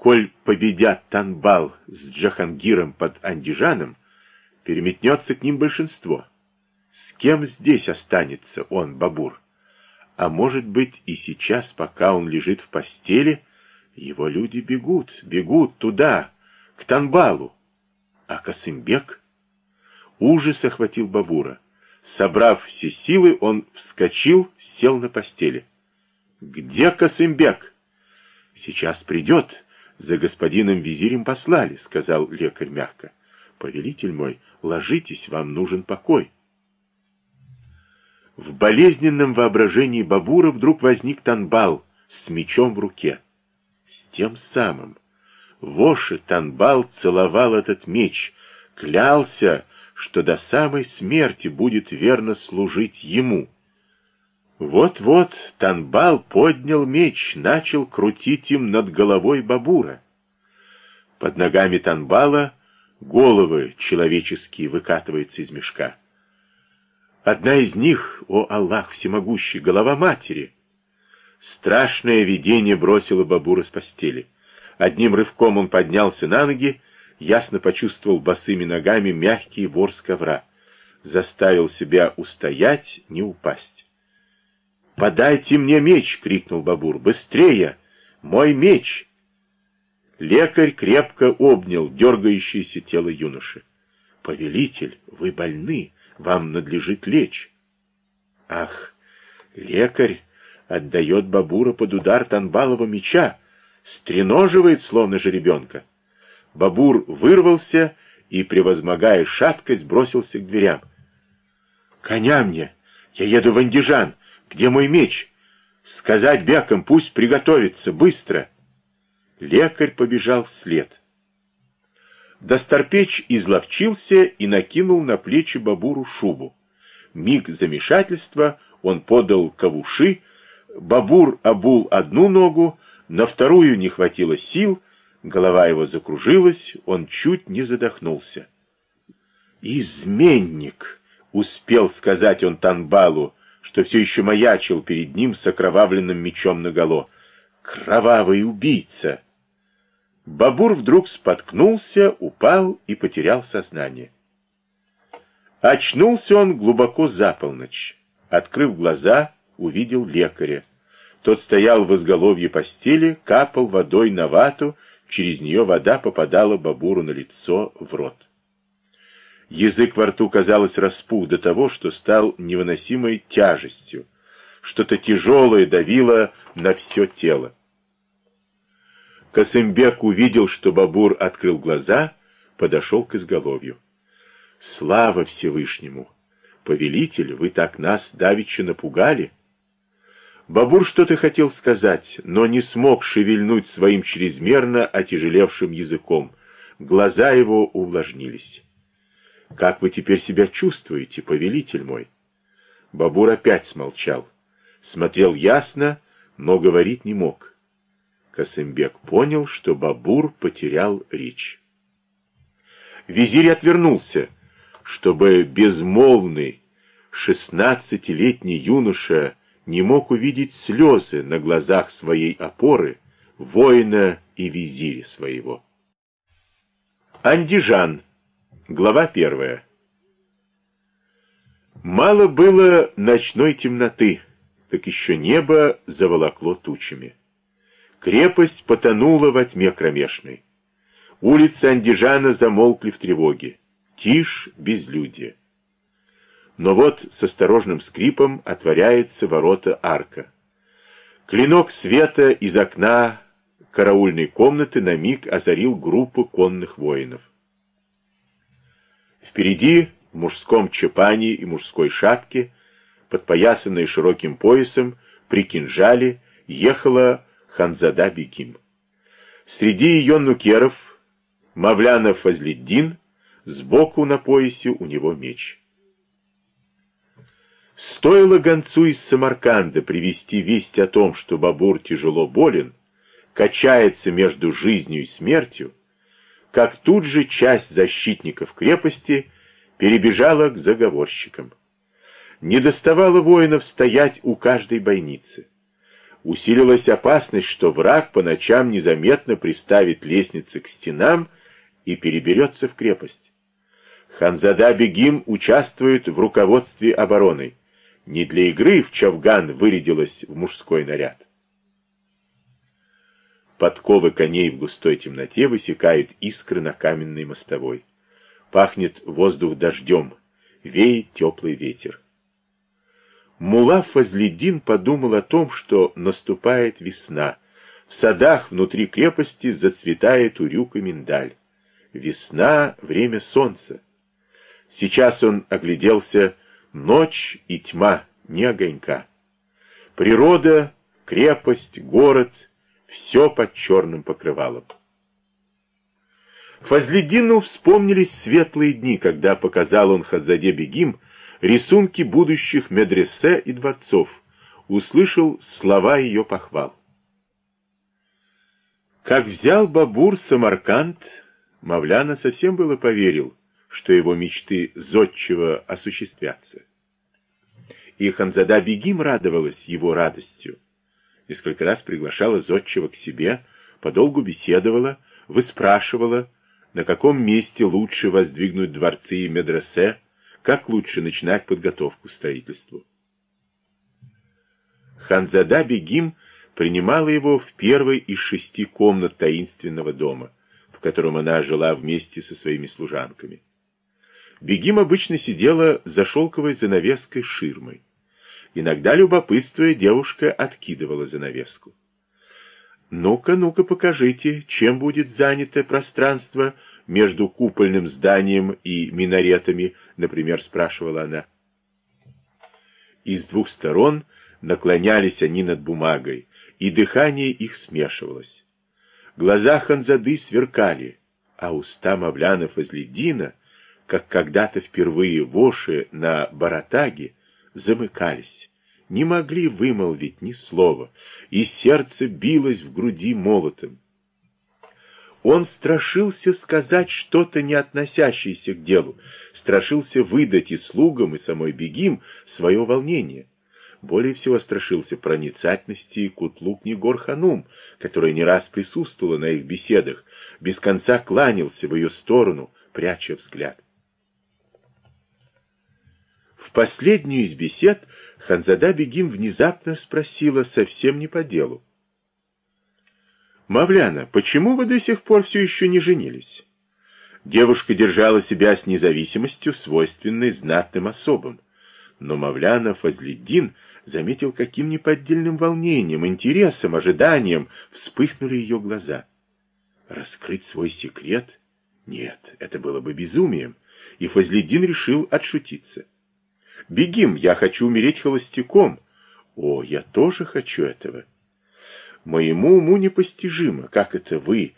коль победят Танбал с Джахангиром под Андижаном, переметнется к ним большинство. С кем здесь останется он, Бабур? А может быть и сейчас, пока он лежит в постели, его люди бегут, бегут туда, к Танбалу. А Касымбек? Ужас охватил Бабура. Собрав все силы, он вскочил, сел на постели. «Где Касымбек?» «Сейчас придет. За господином визирем послали», — сказал лекарь мягко. «Повелитель мой, ложитесь, вам нужен покой». В болезненном воображении Бабура вдруг возник Танбал с мечом в руке. С тем самым. Воши Танбал целовал этот меч, клялся, что до самой смерти будет верно служить ему. Вот-вот Танбал поднял меч, начал крутить им над головой Бабура. Под ногами Танбала головы человеческие выкатываются из мешка. Одна из них, о Аллах всемогущий, голова матери. Страшное видение бросило Бабура с постели. Одним рывком он поднялся на ноги, ясно почувствовал босыми ногами мягкий ворс ковра. Заставил себя устоять, не упасть. «Подайте мне меч!» — крикнул Бабур. «Быстрее! Мой меч!» Лекарь крепко обнял дергающееся тело юноши. «Повелитель, вы больны!» вам надлежит лечь. Ах, лекарь отдает Бабура под удар Танбалова меча, стреноживает, словно жеребенка. Бабур вырвался и, превозмогая шаткость, бросился к дверям. «Коня мне! Я еду в Андижан! Где мой меч? Сказать бекам, пусть приготовится, быстро!» Лекарь побежал вслед. Достарпеч изловчился и накинул на плечи Бабуру шубу. Миг замешательства он подал кавуши, Бабур обул одну ногу, на вторую не хватило сил, голова его закружилась, он чуть не задохнулся. «Изменник!» — успел сказать он Танбалу, что все еще маячил перед ним с окровавленным мечом наголо. «Кровавый убийца!» Бабур вдруг споткнулся, упал и потерял сознание. Очнулся он глубоко за полночь. Открыв глаза, увидел лекаря. Тот стоял в изголовье постели, капал водой на вату, через нее вода попадала Бабуру на лицо, в рот. Язык во рту, казалось, распух до того, что стал невыносимой тяжестью. Что-то тяжелое давило на все тело. Косымбек увидел, что Бабур открыл глаза, подошел к изголовью. «Слава Всевышнему! Повелитель, вы так нас давеча напугали!» Бабур что-то хотел сказать, но не смог шевельнуть своим чрезмерно отяжелевшим языком. Глаза его увлажнились. «Как вы теперь себя чувствуете, повелитель мой?» Бабур опять смолчал. Смотрел ясно, но говорить не мог. Касымбек понял, что Бабур потерял речь. Визирь отвернулся, чтобы безмолвный шестнадцатилетний юноша не мог увидеть слезы на глазах своей опоры, воина и визиря своего. Андижан. Глава первая. Мало было ночной темноты, так еще небо заволокло тучами. Крепость потонула во тьме кромешной. Улицы Андижана замолкли в тревоге. Тишь, безлюдие. Но вот с осторожным скрипом отворяется ворота арка. Клинок света из окна караульной комнаты на миг озарил группу конных воинов. Впереди, в мужском чапане и мужской шапке, подпоясанной широким поясом, при кинжале, ехала Ханзада Беким. Среди ее нукеров Мавлянов Фазлиддин, сбоку на поясе у него меч. Стоило гонцу из Самарканда привести весть о том, что Бабур тяжело болен, качается между жизнью и смертью, как тут же часть защитников крепости перебежала к заговорщикам. Не доставало воинов стоять у каждой бойницы. усилилась опасность, что враг по ночам незаметно приставит лестницы к стенам и переберется в крепость. Ханзада Бегим участвует в руководстве обороной. Не для игры в Чавган вырядилась в мужской наряд. Подковы коней в густой темноте высекают искры на каменной мостовой. Пахнет воздух дождем, веет теплый ветер. Мула Фазледин подумал о том, что наступает весна. В садах внутри крепости зацветает урюк и миндаль. Весна — время солнца. Сейчас он огляделся, ночь и тьма, не огонька. Природа, крепость, город — все под черным покрывалом. Фазледдину вспомнились светлые дни, когда показал он Хазаде Бегим рисунки будущих медресе и дворцов, услышал слова ее похвал. Как взял Бабур Самарканд, Мавляна совсем было поверил, что его мечты зодчего осуществятся. И Ханзада Бегим радовалась его радостью. Несколько раз приглашала зодчего к себе, подолгу беседовала, выспрашивала, на каком месте лучше воздвигнуть дворцы и медресе, как лучше начинать подготовку к строительству. Ханзада Бегим принимала его в первой из шести комнат таинственного дома, в котором она жила вместе со своими служанками. Бегим обычно сидела за шелковой занавеской ширмой. Иногда, любопытствуя, девушка откидывала занавеску. «Ну-ка, ну-ка, покажите, чем будет занято пространство между купольным зданием и минаретами, например, спрашивала она. И с двух сторон наклонялись они над бумагой, и дыхание их смешивалось. Глаза Ханзады сверкали, а уста Мавляна Фазледдина, как когда-то впервые воши на Баратаге, замыкались, не могли вымолвить ни слова, и сердце билось в груди молотом. Он страшился сказать что-то, не относящееся к делу, страшился выдать и слугам, и самой Бегим свое волнение. Более всего страшился проницательности Кутлук Негор-Ханум, которая не раз присутствовала на их беседах, без конца кланялся в ее сторону, пряча взгляд. В последнюю из бесед Ханзада Бегим внезапно спросила совсем не по делу. «Мавляна, почему вы до сих пор все еще не женились?» Девушка держала себя с независимостью, свойственной знатным особам. Но Мавляна Фазледдин заметил, каким неподдельным волнением, интересом, ожиданием вспыхнули ее глаза. Раскрыть свой секрет? Нет, это было бы безумием, и Фазледдин решил отшутиться. «Бегим, я хочу умереть холостяком». «О, я тоже хочу этого». Моему уму непостижимо, как это вы,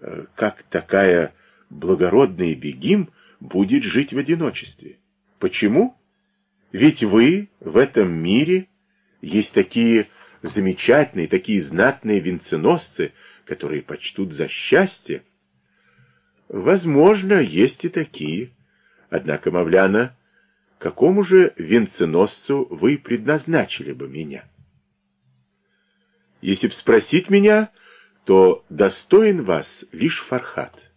э, как такая благородная бегим будет жить в одиночестве. Почему? Ведь вы в этом мире есть такие замечательные, такие знатные венценосцы, которые почтут за счастье. Возможно, есть и такие. Однако, Мавляна, какому же венценосцу вы предназначили бы меня? Если б спросить меня, то достоин вас лишь Фархат.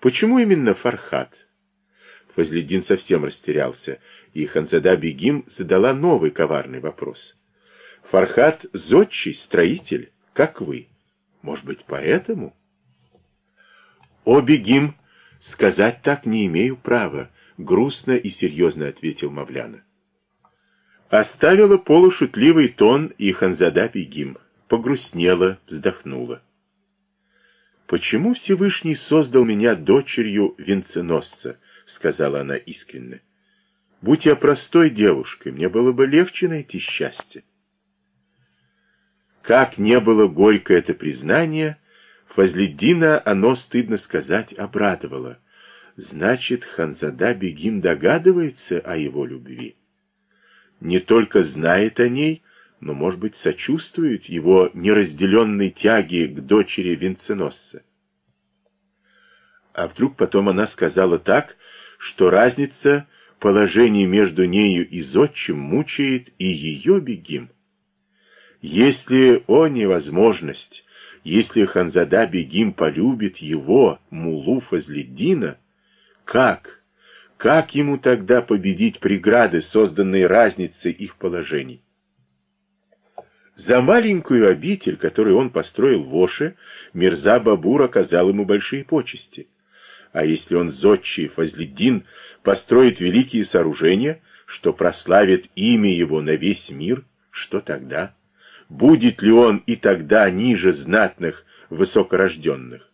Почему именно Фархат? Фазледдин совсем растерялся, и Ханзада Бегим задала новый коварный вопрос. Фархат — зодчий, строитель, как вы. Может быть, поэтому? О, Бегим, сказать так не имею права, грустно и серьезно ответил Мавляна. Оставила полушутливый тон и Ханзада Бегим погрустнела, вздохнула. «Почему Всевышний создал меня дочерью венценосца?» — сказала она искренне. «Будь я простой девушкой, мне было бы легче найти счастье». Как не было горько это признание, Фазледдина оно, стыдно сказать, обрадовало. Значит, Ханзада Бегим догадывается о его любви. Не только знает о ней, но, может быть, сочувствует его неразделенной тяге к дочери венценосца. А вдруг потом она сказала так, что разница положения между нею и зодчим мучает и ее бегим. Если, о невозможность, если Ханзада Бегим полюбит его, Мулу Фазледдина, как, как ему тогда победить преграды, созданные разницей их положений? За маленькую обитель, которую он построил в Оше, Мирза Бабур оказал ему большие почести. А если он, зодчий Фазледдин, построит великие сооружения, что прославит имя его на весь мир, что тогда? Будет ли он и тогда ниже знатных высокорожденных?